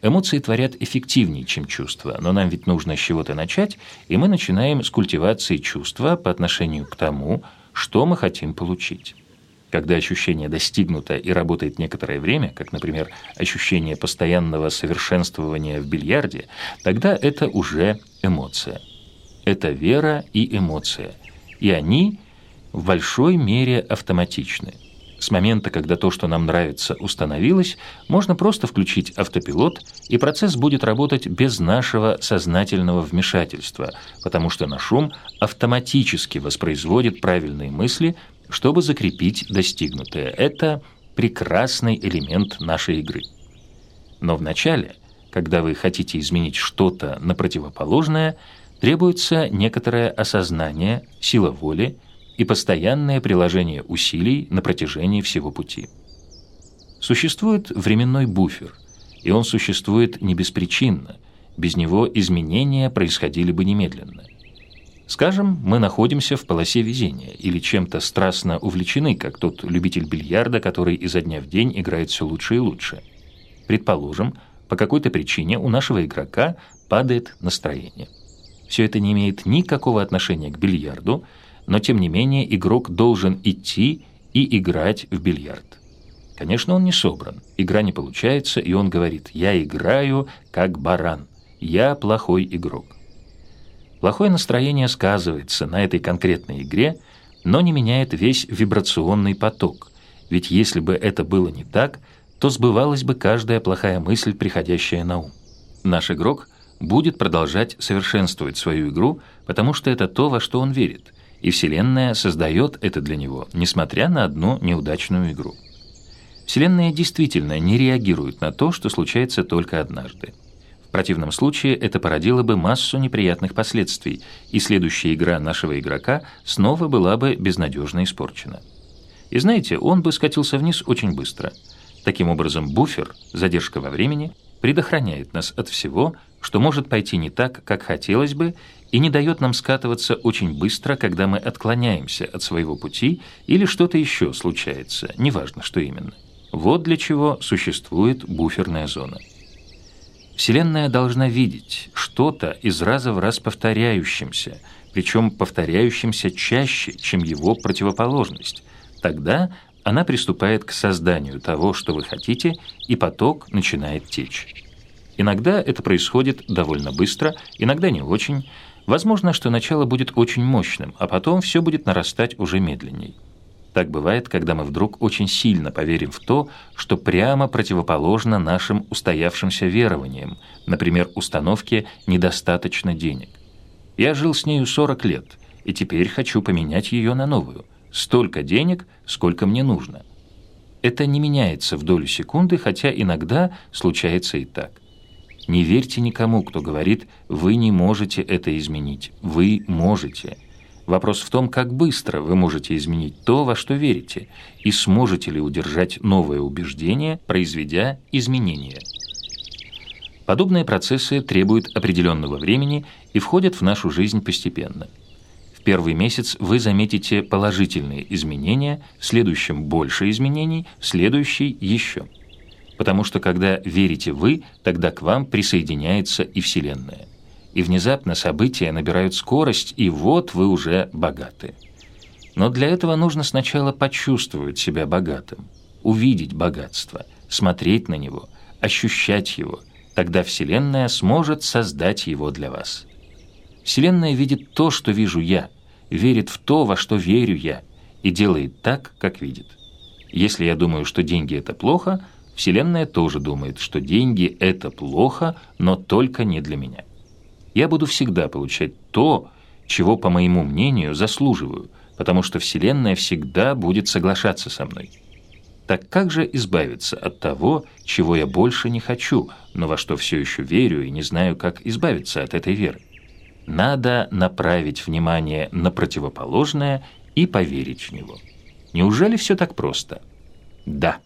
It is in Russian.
Эмоции творят эффективнее, чем чувства, но нам ведь нужно с чего-то начать, и мы начинаем с культивации чувства по отношению к тому, что мы хотим получить. Когда ощущение достигнуто и работает некоторое время, как, например, ощущение постоянного совершенствования в бильярде, тогда это уже эмоция. Это вера и эмоция. И они в большой мере автоматичны. С момента, когда то, что нам нравится, установилось, можно просто включить автопилот, и процесс будет работать без нашего сознательного вмешательства, потому что наш ум автоматически воспроизводит правильные мысли, чтобы закрепить достигнутое. Это прекрасный элемент нашей игры. Но вначале, когда вы хотите изменить что-то на противоположное, требуется некоторое осознание, сила воли и постоянное приложение усилий на протяжении всего пути. Существует временной буфер, и он существует не беспричинно, без него изменения происходили бы немедленно. Скажем, мы находимся в полосе везения или чем-то страстно увлечены, как тот любитель бильярда, который изо дня в день играет все лучше и лучше. Предположим, по какой-то причине у нашего игрока падает настроение. Все это не имеет никакого отношения к бильярду, но тем не менее игрок должен идти и играть в бильярд. Конечно, он не собран, игра не получается, и он говорит «я играю как баран, я плохой игрок». Плохое настроение сказывается на этой конкретной игре, но не меняет весь вибрационный поток, ведь если бы это было не так, то сбывалась бы каждая плохая мысль, приходящая на ум. Наш игрок будет продолжать совершенствовать свою игру, потому что это то, во что он верит, и Вселенная создает это для него, несмотря на одну неудачную игру. Вселенная действительно не реагирует на то, что случается только однажды. В противном случае это породило бы массу неприятных последствий, и следующая игра нашего игрока снова была бы безнадежно испорчена. И знаете, он бы скатился вниз очень быстро. Таким образом, буфер, задержка во времени, предохраняет нас от всего, что может пойти не так, как хотелось бы, и не дает нам скатываться очень быстро, когда мы отклоняемся от своего пути или что-то еще случается, неважно, что именно. Вот для чего существует буферная зона. Вселенная должна видеть что-то из раза в раз повторяющимся, причем повторяющимся чаще, чем его противоположность. Тогда она приступает к созданию того, что вы хотите, и поток начинает течь. Иногда это происходит довольно быстро, иногда не очень. Возможно, что начало будет очень мощным, а потом все будет нарастать уже медленней. Так бывает, когда мы вдруг очень сильно поверим в то, что прямо противоположно нашим устоявшимся верованиям, например, установке «недостаточно денег». Я жил с нею 40 лет, и теперь хочу поменять ее на новую. Столько денег, сколько мне нужно. Это не меняется в долю секунды, хотя иногда случается и так. Не верьте никому, кто говорит «вы не можете это изменить». Вы можете – Вопрос в том, как быстро вы можете изменить то, во что верите, и сможете ли удержать новое убеждение, произведя изменения. Подобные процессы требуют определенного времени и входят в нашу жизнь постепенно. В первый месяц вы заметите положительные изменения, в следующем больше изменений, в следующий еще. Потому что когда верите вы, тогда к вам присоединяется и Вселенная и внезапно события набирают скорость, и вот вы уже богаты. Но для этого нужно сначала почувствовать себя богатым, увидеть богатство, смотреть на него, ощущать его. Тогда Вселенная сможет создать его для вас. Вселенная видит то, что вижу я, верит в то, во что верю я, и делает так, как видит. Если я думаю, что деньги – это плохо, Вселенная тоже думает, что деньги – это плохо, но только не для меня я буду всегда получать то, чего, по моему мнению, заслуживаю, потому что Вселенная всегда будет соглашаться со мной. Так как же избавиться от того, чего я больше не хочу, но во что все еще верю и не знаю, как избавиться от этой веры? Надо направить внимание на противоположное и поверить в него. Неужели все так просто? Да.